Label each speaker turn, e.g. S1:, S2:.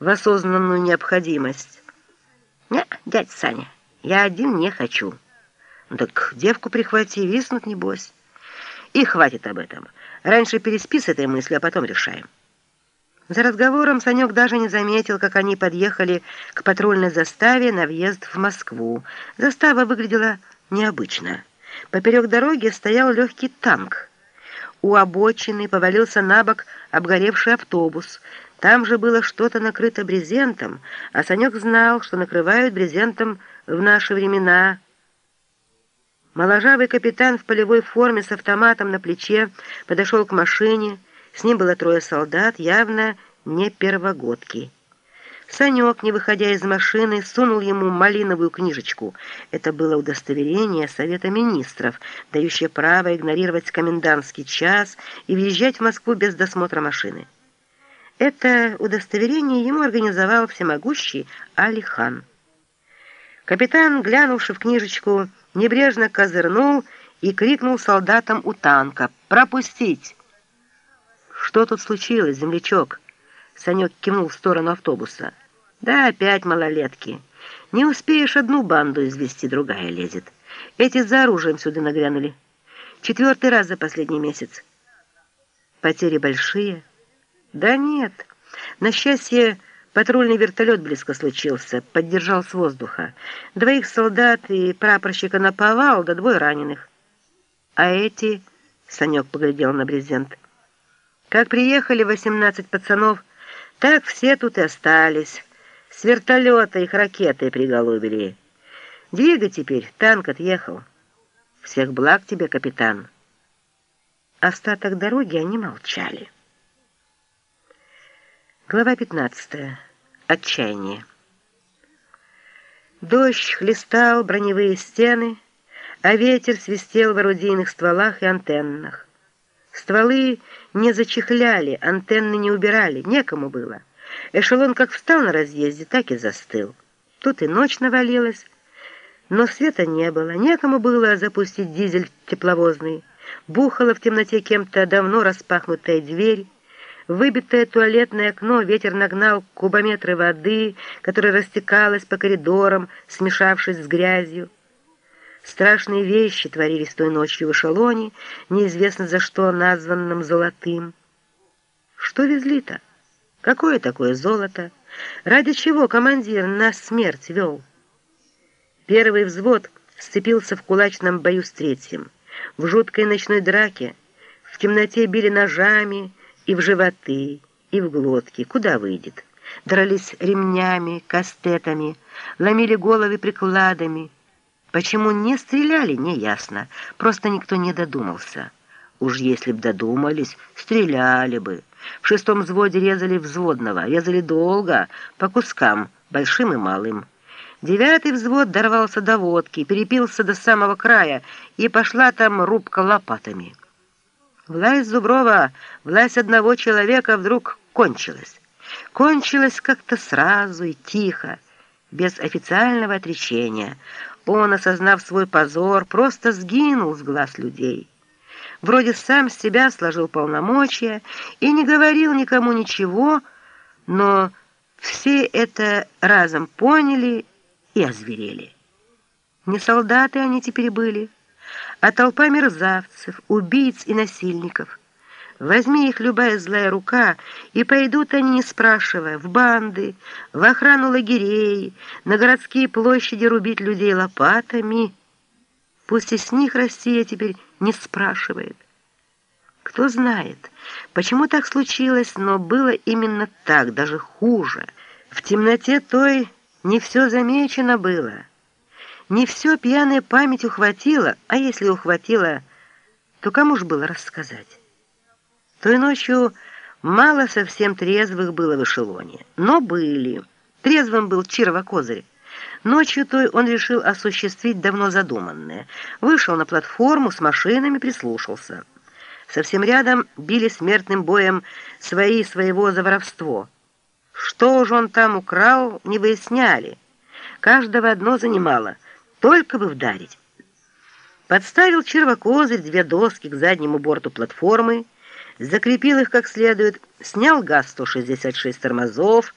S1: в осознанную необходимость. «Не, дядь Саня, я один не хочу». «Так девку прихвати, виснут, небось». «И хватит об этом. Раньше переспи с этой мыслью, а потом решаем». За разговором Санек даже не заметил, как они подъехали к патрульной заставе на въезд в Москву. Застава выглядела необычно. Поперек дороги стоял легкий танк. У обочины повалился на бок обгоревший автобус. Там же было что-то накрыто брезентом, а Санек знал, что накрывают брезентом в наши времена. Моложавый капитан в полевой форме с автоматом на плече подошел к машине. С ним было трое солдат, явно не первогодки. Санек, не выходя из машины, сунул ему малиновую книжечку. Это было удостоверение Совета Министров, дающее право игнорировать комендантский час и въезжать в Москву без досмотра машины. Это удостоверение ему организовал всемогущий Алихан. Капитан, глянувший в книжечку, небрежно козырнул и крикнул солдатам у танка «Пропустить!». «Что тут случилось, землячок?» Санек кивнул в сторону автобуса. «Да, опять малолетки. Не успеешь одну банду извести, другая лезет. Эти за оружием сюда нагрянули. Четвертый раз за последний месяц. Потери большие?» «Да нет. На счастье, патрульный вертолет близко случился, поддержал с воздуха. Двоих солдат и прапорщика наповал, да двое раненых. А эти...» — Санек поглядел на брезент. «Как приехали восемнадцать пацанов...» Так все тут и остались. С вертолета их ракеты приголубили. Двигай теперь, танк отъехал. Всех благ тебе, капитан. Остаток дороги они молчали. Глава 15. Отчаяние. Дождь хлестал броневые стены, а ветер свистел в орудийных стволах и антеннах. Стволы не зачехляли, антенны не убирали, некому было. Эшелон как встал на разъезде, так и застыл. Тут и ночь навалилась, но света не было, некому было запустить дизель тепловозный. Бухала в темноте кем-то давно распахнутая дверь, выбитое туалетное окно ветер нагнал кубометры воды, которая растекалась по коридорам, смешавшись с грязью. Страшные вещи творились той ночью в эшелоне, неизвестно за что названном золотым. Что везли-то? Какое такое золото? Ради чего командир нас смерть вел? Первый взвод сцепился в кулачном бою с третьим. В жуткой ночной драке в темноте били ножами и в животы, и в глотки. Куда выйдет? Дрались ремнями, кастетами, ломили головы прикладами, Почему не стреляли, неясно. Просто никто не додумался. Уж если б додумались, стреляли бы. В шестом взводе резали взводного, резали долго, по кускам, большим и малым. Девятый взвод дорвался до водки, перепился до самого края, и пошла там рубка лопатами. Власть Зуброва, власть одного человека вдруг кончилась. Кончилась как-то сразу и тихо, без официального отречения. Он, осознав свой позор, просто сгинул с глаз людей. Вроде сам с себя сложил полномочия и не говорил никому ничего, но все это разом поняли и озверели. Не солдаты они теперь были, а толпа мерзавцев, убийц и насильников. Возьми их любая злая рука, и пойдут они, не спрашивая, в банды, в охрану лагерей, на городские площади рубить людей лопатами. Пусть и с них Россия теперь не спрашивает. Кто знает, почему так случилось, но было именно так, даже хуже. В темноте той не все замечено было. Не все пьяная память ухватила, а если ухватила, то кому ж было рассказать? Той ночью мало совсем трезвых было в эшелоне, но были. Трезвым был Чирова Козырь. Ночью той он решил осуществить давно задуманное. Вышел на платформу с машинами, прислушался. Совсем рядом били смертным боем свои своего за воровство. Что же он там украл, не выясняли. Каждого одно занимало, только бы вдарить. Подставил червокозырь две доски к заднему борту платформы, закрепил их как следует, снял ГАЗ-166 тормозов,